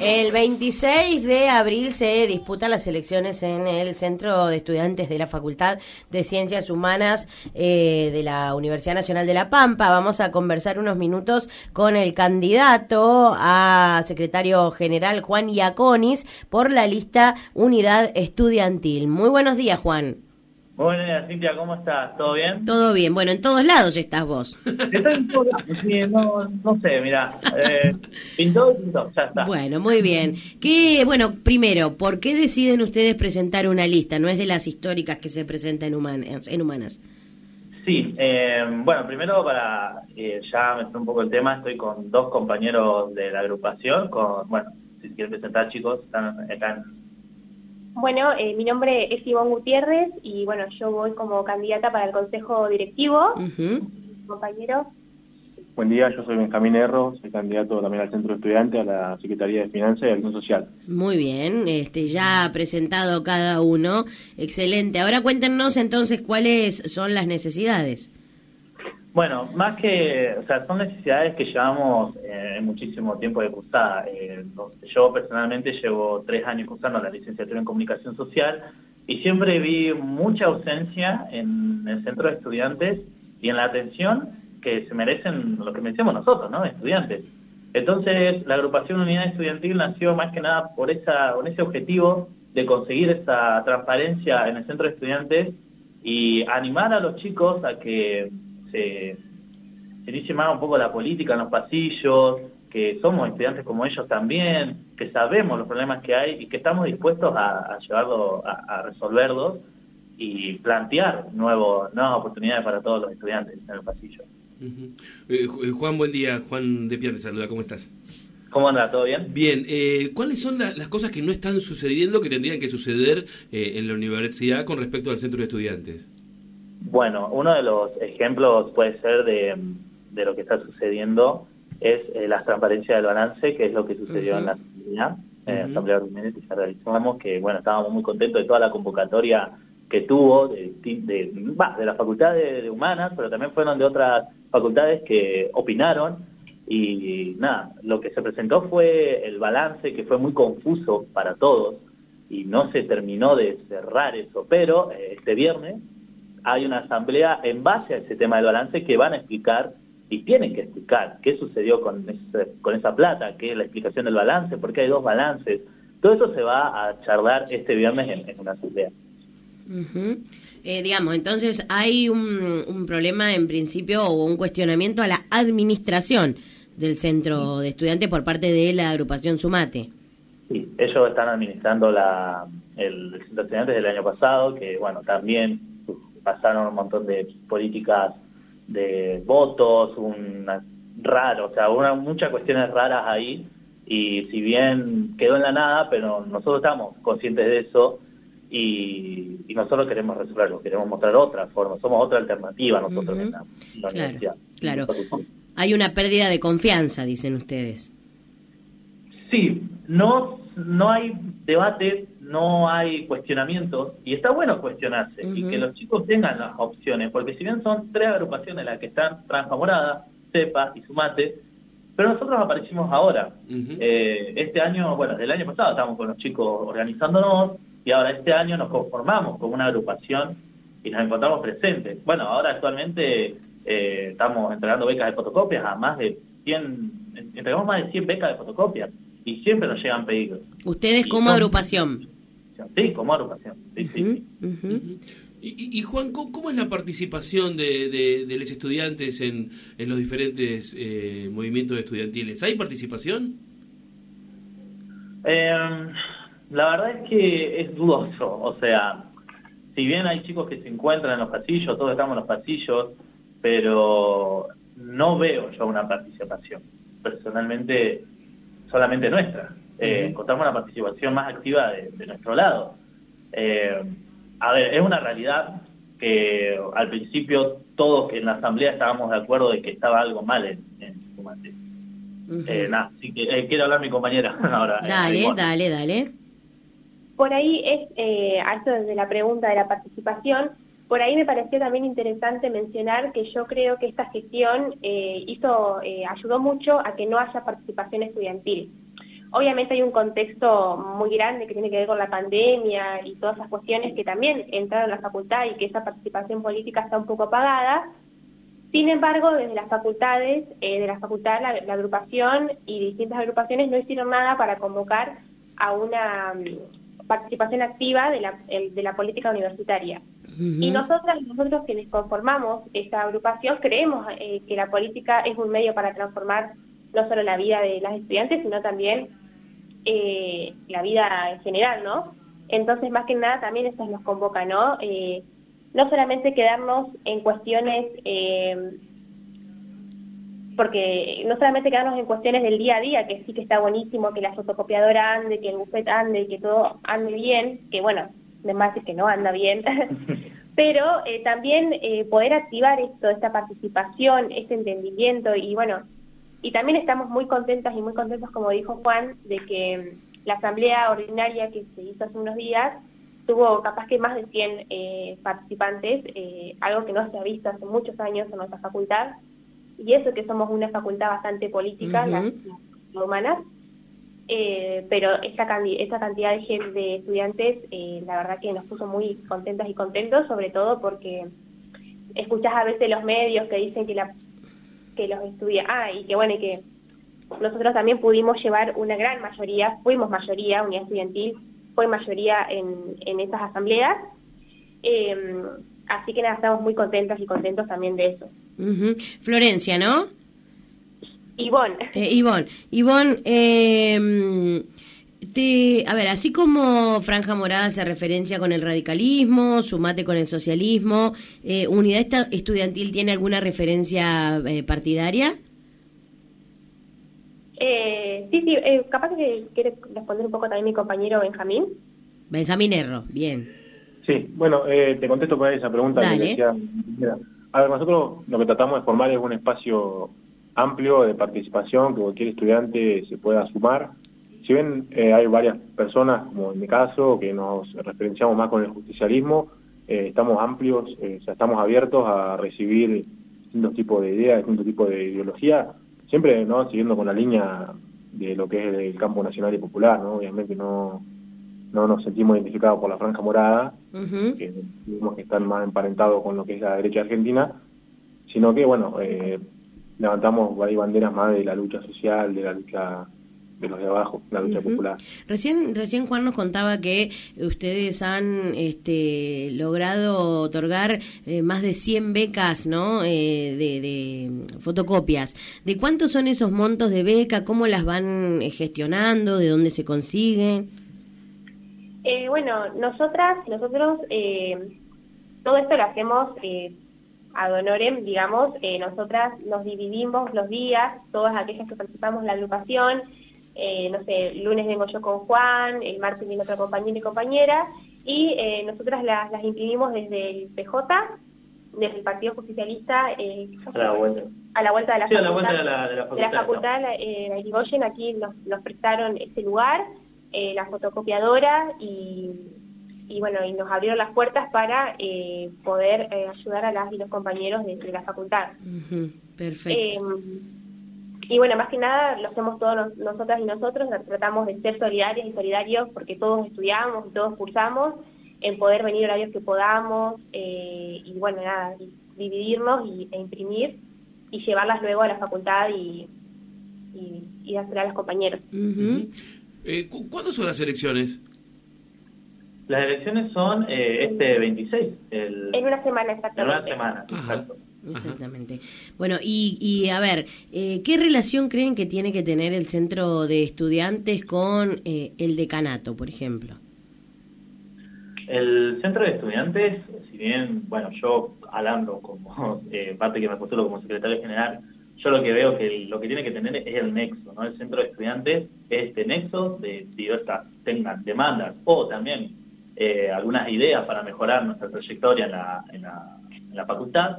El 26 de abril se disputan las elecciones en el Centro de Estudiantes de la Facultad de Ciencias Humanas eh, de la Universidad Nacional de La Pampa. Vamos a conversar unos minutos con el candidato a secretario general Juan Iaconis por la lista Unidad Estudiantil. Muy buenos días, Juan. Buenos días, Cintia, ¿cómo estás? ¿Todo bien? Todo bien. Bueno, en todos lados estás vos. Estoy en todos lados, sí, no, no sé, mira. Eh, pintó y pintó, ya está. Bueno, muy bien. ¿Qué, bueno, primero, ¿por qué deciden ustedes presentar una lista? No es de las históricas que se presentan en humanas. En humanas. Sí, eh, bueno, primero para eh, ya meter un poco el tema, estoy con dos compañeros de la agrupación, con, bueno, si quieren presentar chicos, están en bueno, eh, mi nombre es Ivonne Gutiérrez y bueno, yo voy como candidata para el Consejo Directivo. Compañero. Buen día, yo soy Benjamín Erro, soy candidato también al Centro de Estudiantes, a la Secretaría de Finanzas y Acción Social. Muy bien, este ya ha presentado cada uno. Excelente. Ahora cuéntenos entonces cuáles son las necesidades. Bueno, más que, o sea, son necesidades que llevamos muchísimo tiempo de cursada. Eh, yo personalmente llevo tres años cursando la licenciatura en comunicación social y siempre vi mucha ausencia en el centro de estudiantes y en la atención que se merecen lo que merecemos nosotros, ¿no? Estudiantes. Entonces, la agrupación Unidad Estudiantil nació más que nada por esa, con ese objetivo de conseguir esa transparencia en el centro de estudiantes y animar a los chicos a que se, se inicie más un poco la política en los pasillos, que somos estudiantes como ellos también, que sabemos los problemas que hay y que estamos dispuestos a, a llevarlo, a, resolverlos y plantear nuevo, nuevas oportunidades para todos los estudiantes en el pasillo. Eh, Juan, buen día. Juan de Pierre, saluda, ¿cómo estás? ¿Cómo anda? ¿Todo bien? Bien. Eh, ¿Cuáles son las cosas que no están sucediendo que tendrían que suceder eh, en la universidad con respecto al centro de estudiantes? Bueno, uno de los ejemplos puede ser de, lo que está sucediendo es eh, la transparencia del balance, que es lo que sucedió en la asamblea, en la asamblea que ya realizamos, que bueno, estábamos muy contentos de toda la convocatoria que tuvo de, de, de la facultad de, humanas, pero también fueron de otras facultades que opinaron. Y nada, lo que se presentó fue el balance que fue muy confuso para todos y no se terminó de cerrar eso, pero eh, este viernes hay una asamblea en base a ese tema del balance que van a explicar y tienen que explicar qué sucedió con, con esa plata, qué es la explicación del balance, por qué hay dos balances. Todo eso se va a charlar este viernes en, una asamblea. Eh, digamos, entonces hay un, un, problema en principio o un cuestionamiento a la administración del centro de estudiantes por parte de la agrupación Sumate. Sí, ellos están administrando la, el, el centro de estudiantes del año pasado, que bueno, también pasaron un montón de políticas de votos, un raro, o sea, una, muchas cuestiones raras ahí y si bien quedó en la nada, pero nosotros estamos conscientes de eso y, nosotros queremos resolverlo, queremos mostrar otra forma, somos otra alternativa nosotros en la, universidad. Claro, hay una pérdida de confianza, dicen ustedes. Sí, no, no hay debate no hay cuestionamientos y está bueno cuestionarse y que los chicos tengan las opciones, porque si bien son tres agrupaciones las que están transfamoradas, CEPA y Sumate, pero nosotros aparecimos ahora. Eh, este año, bueno, el año pasado estábamos con los chicos organizándonos y ahora este año nos conformamos como una agrupación y nos encontramos presentes. Bueno, ahora actualmente eh, estamos entregando becas de fotocopias a más de 100, entregamos más de 100 becas de fotocopias y siempre nos llegan pedidos. ¿Ustedes como agrupación? Sí, como agrupación. Y, Juan, ¿cómo, es la participación de, de, los estudiantes en, en los diferentes eh, movimientos estudiantiles? ¿Hay participación? Em, la verdad es que es dudoso. O sea, si bien hay chicos que se encuentran en los pasillos, todos estamos en los pasillos, pero no veo yo una participación. Personalmente, solamente nuestra eh, encontramos una participación más activa de, nuestro lado. Eh, a ver, es una realidad que al principio todos en la asamblea estábamos de acuerdo de que estaba algo mal en, en Sumate. eh, nada, así que eh, quiero hablar mi compañera ahora. Eh, dale, dale, dale. Por ahí es, eh, a esto desde la pregunta de la participación, por ahí me pareció también interesante mencionar que yo creo que esta gestión hizo, ayudó mucho a que no haya participación estudiantil Obviamente hay un contexto muy grande que tiene que ver con la pandemia y todas esas cuestiones que también entraron a la facultad y que esa participación política está un poco apagada. Sin embargo, desde las facultades, eh, de la facultad, la, agrupación y distintas agrupaciones no hicieron nada para convocar a una mm, participación activa de la, de la política universitaria. Y nosotras, nosotros quienes conformamos esta agrupación, creemos eh, que la política es un medio para transformar no solo la vida de las estudiantes, sino también eh, la vida en general, ¿no? Entonces, más que nada, también esto nos convoca, ¿no? Eh, no solamente quedarnos en cuestiones, eh, porque no solamente quedarnos en cuestiones del día a día, que sí que está buenísimo, que la fotocopiadora ande, que el buffet ande, que todo ande bien, que bueno, de más que no anda bien, pero también poder activar esto, esta participación, este entendimiento y bueno, y también estamos muy contentas y muy contentos, como dijo Juan, de que la asamblea ordinaria que se hizo hace unos días tuvo capaz que más de 100 eh, participantes, eh, algo que no se ha visto hace muchos años en nuestra facultad, y eso que somos una facultad bastante política, las, humanas, eh, pero esta, esta cantidad de, estudiantes, la verdad que nos puso muy contentas y contentos, sobre todo porque escuchás a veces los medios que dicen que la que los estudia. Ah, y que bueno, y que nosotros también pudimos llevar una gran mayoría, fuimos mayoría, unidad estudiantil fue mayoría en, en estas asambleas. Em, así que nada, estamos muy contentos y contentos también de eso. Florencia, ¿no? Ivonne. Eh, Ivonne, Ivonne eh, te, a ver, así como Franja Morada hace referencia con el radicalismo, Sumate con el socialismo, eh, ¿Unidad Estudiantil tiene alguna referencia eh, partidaria? Eh, sí, sí, eh, capaz que quiere responder un poco también mi compañero Benjamín. Benjamín Erro, bien. Sí, bueno, te contesto con esa pregunta. Dale. a ver, nosotros lo que tratamos de formar es un espacio amplio de participación, que cualquier estudiante se pueda sumar. Si bien eh, hay varias personas, como en mi caso, que nos referenciamos más con el justicialismo, eh, estamos amplios, eh, estamos abiertos a recibir distintos tipos de ideas, distintos tipos de ideología, siempre no siguiendo con la línea de lo que es el campo nacional y popular, ¿no? Obviamente no, no nos sentimos identificados por la franja morada, que digamos que están más emparentados con lo que es la derecha argentina, sino que, bueno, levantamos ahí banderas más de la lucha social, de la lucha de los de abajo, la lucha popular. Recién, recién Juan nos contaba que ustedes han este, logrado otorgar eh, más de 100 becas ¿no? Eh, de, fotocopias. ¿De cuántos son esos montos de beca? ¿Cómo las van eh, gestionando? ¿De dónde se consiguen? bueno, nosotras, nosotros, todo esto lo hacemos ad honorem, digamos, nosotras nos dividimos los días, todas aquellas que participamos en la agrupación, eh, no sé, el lunes vengo yo con Juan, el martes viene otra compañera y compañera, y eh, nosotras las, las imprimimos desde el PJ, desde el Partido Justicialista, eh, a, la vuelta. a la vuelta de la facultad, a la vuelta de la, de la facultad, de la facultad eh, la Irigoyen, aquí nos, nos prestaron este lugar, eh, la fotocopiadora, y, y bueno, y nos abrieron las puertas para eh, poder eh, ayudar a las y los compañeros de, de la facultad. Perfecto. Em, y bueno, más que nada lo hacemos todos nosotras y nosotros, tratamos de ser solidarios y solidarios porque todos estudiamos y todos cursamos, en poder venir horarios que podamos eh, y bueno, nada, dividirnos y, e imprimir y llevarlas luego a la facultad y, y, y a los compañeros. Eh, ¿Cuándo son las elecciones? Las elecciones son eh, este 26. El... En una semana exactamente. En una semana, exacto. Exactamente. Bueno, y, y a ver, eh, ¿qué relación creen que tiene que tener el centro de estudiantes con eh, el decanato, por ejemplo? El centro de estudiantes, si bien, bueno, yo hablando como eh, parte que me postulo como secretario general, yo lo que veo que lo que tiene que tener es el nexo, ¿no? El centro de estudiantes es este nexo de diversas, tengan demandas o también algunas ideas para mejorar nuestra trayectoria en la, en la, en la facultad,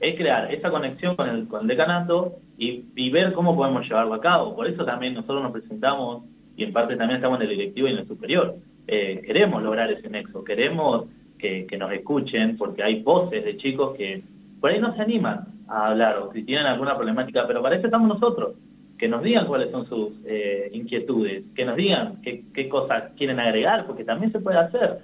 es crear esa conexión con el, con el decanato y, y, ver cómo podemos llevarlo a cabo. Por eso también nosotros nos presentamos y en parte también estamos en el directivo y en el superior. Eh, queremos lograr ese nexo, queremos que, que, nos escuchen porque hay voces de chicos que por ahí no se animan a hablar o si tienen alguna problemática, pero para eso estamos nosotros. Que nos digan cuáles son sus eh, inquietudes, que nos digan qué, qué, cosas quieren agregar, porque también se puede hacer.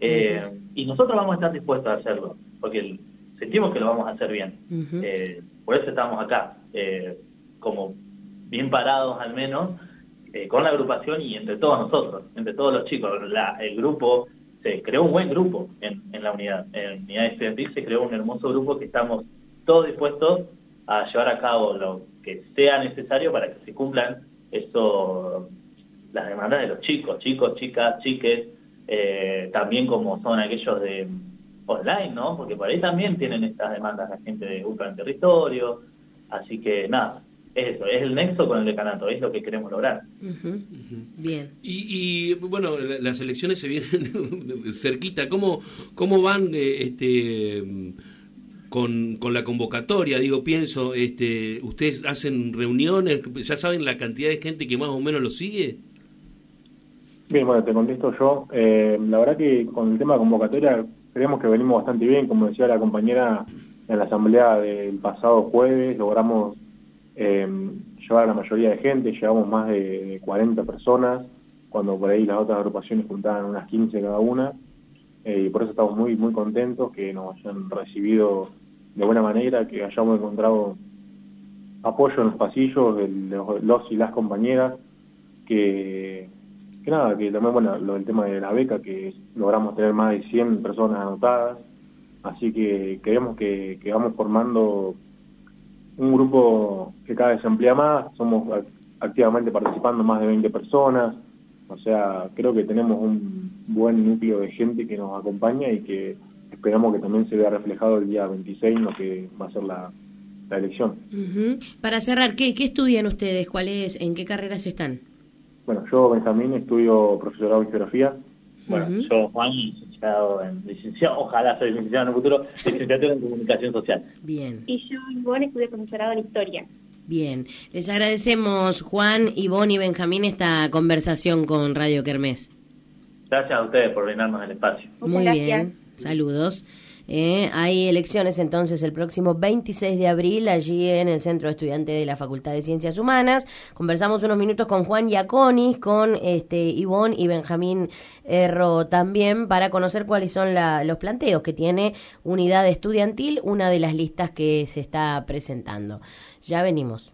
Eh, y nosotros vamos a estar dispuestos a hacerlo, porque sentimos que lo vamos a hacer bien. eh, por eso estamos acá, eh, como bien parados al menos, eh, con la agrupación y entre todos nosotros, entre todos los chicos. La, el grupo, se creó un buen grupo en, en la unidad. En la unidad estudiantil se creó un hermoso grupo que estamos todos dispuestos a llevar a cabo lo que sea necesario para que se cumplan eso, las demandas de los chicos, chicos, chicas, chiques, eh, también como son aquellos de online, ¿no? Porque por ahí también tienen estas demandas la gente de Ultra en territorio, así que nada, es eso, es el nexo con el decanato, es lo que queremos lograr. Bien. Y, y, bueno, las elecciones se vienen cerquita, ¿cómo, cómo van eh, este con, con la convocatoria, digo, pienso, este, ¿ustedes hacen reuniones? ¿Ya saben la cantidad de gente que más o menos lo sigue? Bien, bueno, te contesto yo. Eh, la verdad que con el tema de convocatoria creemos que venimos bastante bien, como decía la compañera en la asamblea del pasado jueves, logramos eh, llevar a la mayoría de gente, llevamos más de 40 personas, cuando por ahí las otras agrupaciones juntaban unas 15 cada una, eh, y por eso estamos muy, muy contentos que nos hayan recibido de buena manera, que hayamos encontrado apoyo en los pasillos de los, y las compañeras, que, que nada, que también, bueno, lo del tema de la beca, que logramos tener más de 100 personas anotadas, así que creemos que, que vamos formando un grupo que cada vez se amplía más, somos activamente participando más de 20 personas, o sea, creo que tenemos un buen núcleo de gente que nos acompaña y que esperamos que también se vea reflejado el día 26 en lo que va a ser la, la elección. Uh -huh. Para cerrar, ¿qué, ¿qué estudian ustedes? ¿Cuáles, ¿En qué carreras están? Bueno, yo, Benjamín, estudio profesorado en geografía. Bueno, uh -huh. yo, Juan, licenciado en licenciado, ojalá soy licenciado en el futuro, licenciatura en comunicación social. Bien. Y yo, Ivonne, estudié profesorado en historia. Bien, les agradecemos Juan, Ivonne y Benjamín esta conversación con Radio Kermés. Gracias a ustedes por brindarnos el espacio. Muy bien, gracias. Saludos. Eh, hay elecciones entonces el próximo 26 de abril allí en el Centro Estudiante de la Facultad de Ciencias Humanas. Conversamos unos minutos con Juan Yaconis, con este Ivonne y Benjamín Erro también para conocer cuáles son la, los planteos que tiene Unidad Estudiantil, una de las listas que se está presentando. Ya venimos.